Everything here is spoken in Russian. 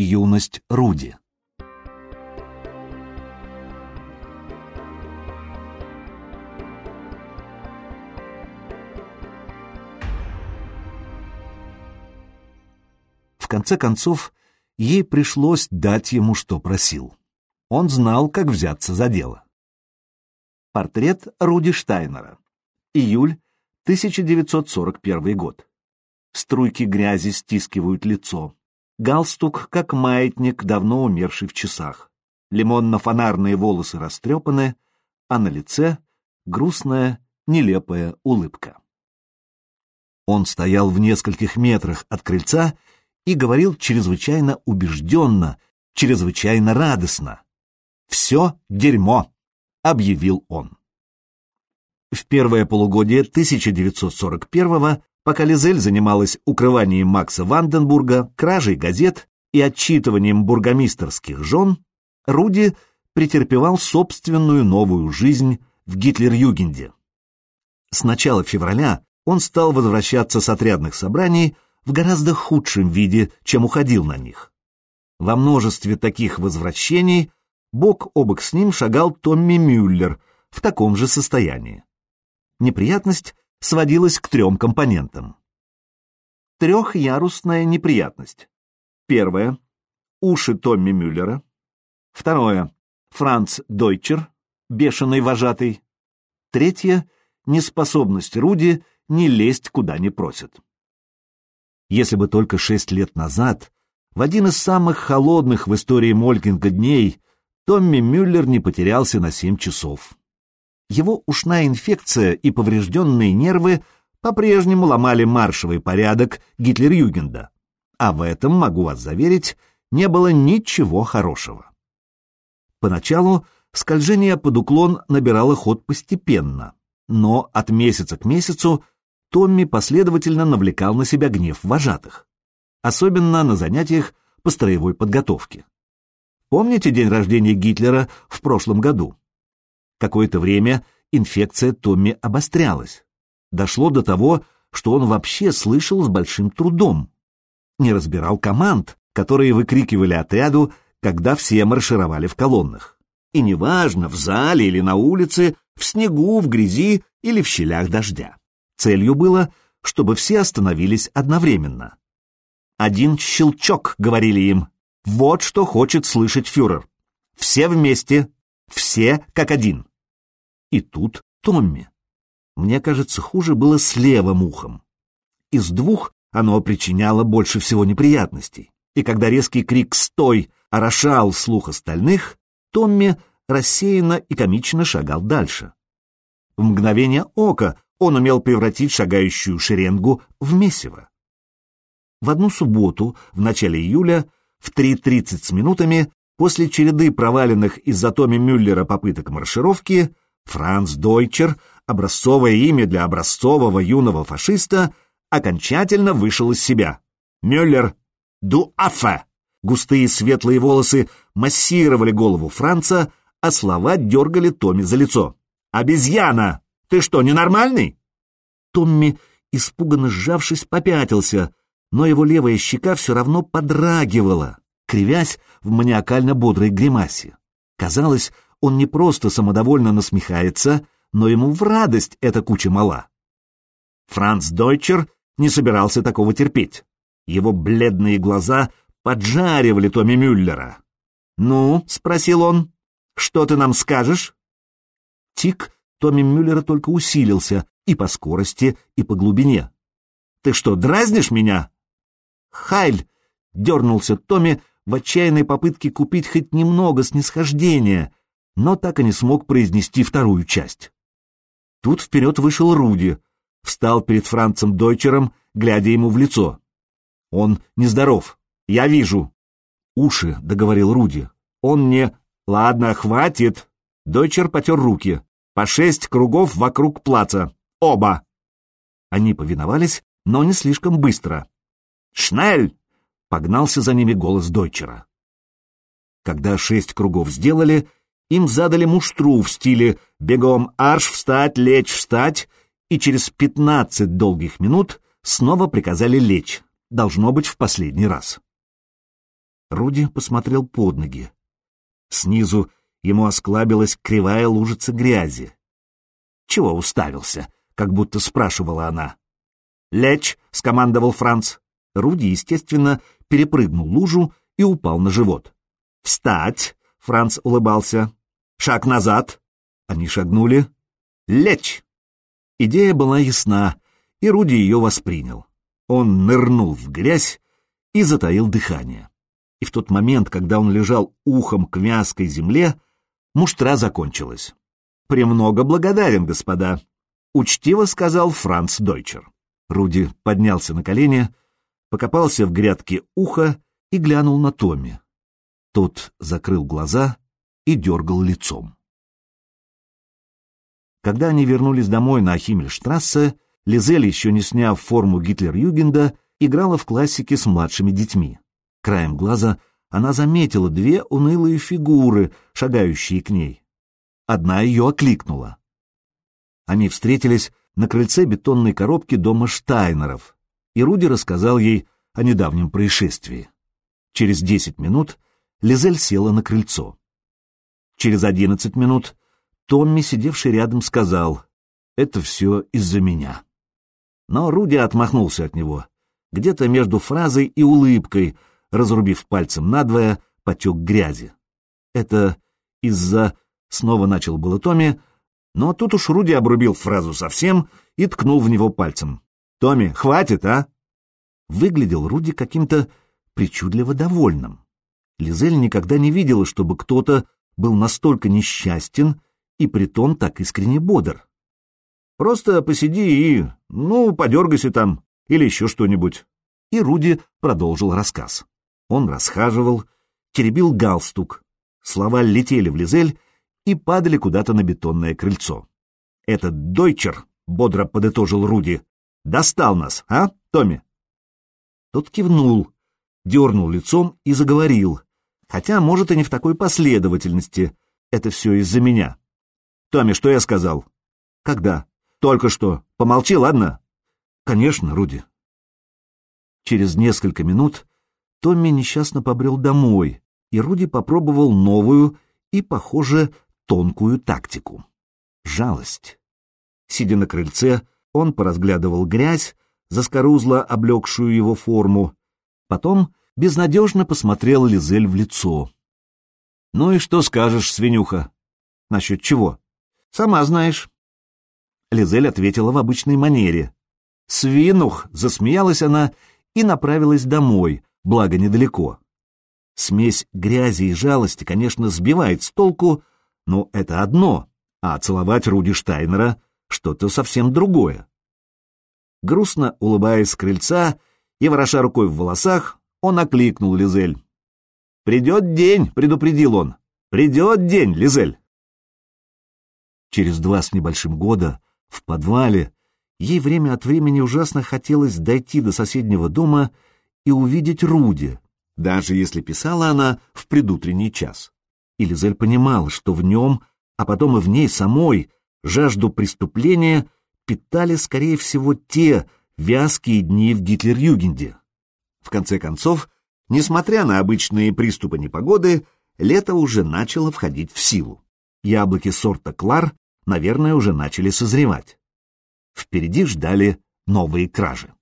Юность Руди. В конце концов, ей пришлось дать ему, что просил. Он знал, как взяться за дело. Портрет Руди Штайнера. Июль 1941 год. Струйки грязи стискивают лицо. Галстук, как маятник, давно умерший в часах. Лимонно-фонарные волосы растрепаны, а на лице грустная, нелепая улыбка. Он стоял в нескольких метрах от крыльца и говорил чрезвычайно убежденно, чрезвычайно радостно. «Все дерьмо!» — объявил он. В первое полугодие 1941-го, пока Лизель занималась укрыванием Макса Ванденбурга, кражей газет и отчитыванием бургомистерских жен, Руди претерпевал собственную новую жизнь в Гитлер-Югенде. С начала февраля он стал возвращаться с отрядных собраний в гораздо худшем виде, чем уходил на них. Во множестве таких возвращений бок о бок с ним шагал Томми Мюллер в таком же состоянии. Неприятность сводилась к трем компонентам. Трехярусная неприятность. Первое — уши Томми Мюллера. Второе — Франц Дойчер, бешеный вожатый. Третье — неспособность Руди не лезть куда не просят. Если бы только шесть лет назад, в один из самых холодных в истории Молькинга дней, Томми Мюллер не потерялся на семь часов. Его ушная инфекция и поврежденные нервы по-прежнему ломали маршевый порядок Гитлер-Югенда, а в этом, могу вас заверить, не было ничего хорошего. Поначалу скольжение под уклон набирало ход постепенно, но от месяца к месяцу Томми последовательно навлекал на себя гнев вожатых, особенно на занятиях по строевой подготовке. Помните день рождения Гитлера в прошлом году? Какое-то время инфекция Томми обострялась. Дошло до того, что он вообще слышал с большим трудом. Не разбирал команд, которые выкрикивали отряду, когда все маршировали в колоннах. И неважно, в зале или на улице, в снегу, в грязи или в щелях дождя. Целью было, чтобы все остановились одновременно. «Один щелчок», — говорили им. «Вот что хочет слышать фюрер. Все вместе, все как один». И тут Томми. Мне кажется, хуже было с левым ухом. Из двух оно причиняло больше всего неприятностей. И когда резкий крик «Стой!» орошал слух остальных, Томми рассеянно и комично шагал дальше. В мгновение ока он умел превратить шагающую шеренгу в месиво. В одну субботу, в начале июля, в 3.30 с минутами, после череды проваленных из-за Томми Мюллера попыток маршировки, Франц Дойчер, образцовое имя для образцового юного фашиста, окончательно вышел из себя. Мюллер «Ду афе!» Густые светлые волосы массировали голову Франца, а слова дергали Томми за лицо. «Обезьяна! Ты что, ненормальный?» Томми, испуганно сжавшись, попятился, но его левая щека все равно подрагивала, кривясь в маниакально бодрой гримасе. Казалось, он не просто самодовольно насмехается, но ему в радость эта куча мала. Франц Дойчер не собирался такого терпеть. Его бледные глаза поджаривали Томми Мюллера. «Ну?» — спросил он. «Что ты нам скажешь?» Тик Томми Мюллера только усилился и по скорости, и по глубине. «Ты что, дразнишь меня?» «Хайль!» — дернулся Томми в отчаянной попытке купить хоть немного снисхождения, но так и не смог произнести вторую часть. Тут вперед вышел Руди, встал перед Францем Дойчером, глядя ему в лицо. «Он нездоров. Я вижу». «Уши», — договорил Руди. «Он не...» «Ладно, хватит». Дойчер потер руки. «По шесть кругов вокруг плаца. Оба». Они повиновались, но не слишком быстро. «Шнель!» — погнался за ними голос Дойчера. Когда шесть кругов сделали, им задали муштру в стиле «бегом арш встать, лечь встать», и через пятнадцать долгих минут снова приказали лечь, должно быть в последний раз. Руди посмотрел под ноги. Снизу ему осклабилась кривая лужица грязи. «Чего уставился?» — как будто спрашивала она. «Лечь!» — скомандовал Франц. Руди, естественно, перепрыгнул лужу и упал на живот. «Встать!» — Франц улыбался. «Шаг назад!» Они шагнули. «Лечь!» Идея была ясна, и Руди ее воспринял. Он нырнул в грязь и затаил дыхание. И в тот момент, когда он лежал ухом к вязкой земле, муштра закончилась. «Премного благодарен, господа», — учтиво сказал Франц Дойчер. Руди поднялся на колени, покопался в грядке уха и глянул на Томми. Тот закрыл глаза и дергал лицом. Когда они вернулись домой на Химмельштрассе, Лизель, еще не сняв форму Гитлер-Югенда, играла в классике с младшими детьми. Краем глаза она заметила две унылые фигуры, шагающие к ней. Одна ее окликнула. Они встретились на крыльце бетонной коробки дома Штайнеров, и Руди рассказал ей о недавнем происшествии. Через десять минут Лизель села на крыльцо. Через одиннадцать минут Томми, сидевший рядом, сказал, «Это все из-за меня». Но Руди отмахнулся от него. Где-то между фразой и улыбкой, разрубив пальцем надвое, потек грязи. Это из-за... Снова начал было Томми, но тут уж Руди обрубил фразу совсем и ткнул в него пальцем. «Томми, хватит, а?» Выглядел Руди каким-то причудливо довольным. Лизель никогда не видела, чтобы кто-то был настолько несчастен и притом так искренне бодр. Просто посиди и, ну, подергайся там, или еще что-нибудь. И Руди продолжил рассказ. Он расхаживал, теребил галстук. Слова летели в Лизель и падали куда-то на бетонное крыльцо. «Этот дойчер», — бодро подытожил Руди, — «достал нас, а, Томми?» Тот кивнул, дернул лицом и заговорил, хотя, может, и не в такой последовательности. Это все из-за меня. «Томми, что я сказал?» «Когда?» «Только что. Помолчи, ладно?» «Конечно, Руди». Через несколько минут Томми несчастно побрел домой, и Руди попробовал новую и, похоже, тонкую тактику. Жалость. Сидя на крыльце, он поразглядывал грязь, заскорузло облегшую его форму, потом безнадежно посмотрел Лизель в лицо. «Ну и что скажешь, свинюха?» «Насчет чего?» «Сама знаешь». Лизель ответила в обычной манере. «Свинух!» — засмеялась она и направилась домой, благо недалеко. Смесь грязи и жалости, конечно, сбивает с толку, но это одно, а целовать Руди Штайнера — что-то совсем другое. Грустно улыбаясь с крыльца и вороша рукой в волосах, он окликнул Лизель. «Придет день», — предупредил он. «Придет день, Лизель». Через два с небольшим года в подвале ей время от времени ужасно хотелось дойти до соседнего дома и увидеть Руди, даже если писала она в предутренний час. И Лизель понимала, что в нем, а потом и в ней самой, жажду преступления питали, скорее всего, те вязкие дни в Гитлер-Югенде. В конце концов, несмотря на обычные приступы непогоды, лето уже начало входить в силу. Яблоки сорта Клар наверное, уже начали созревать. Впереди ждали новые кражи.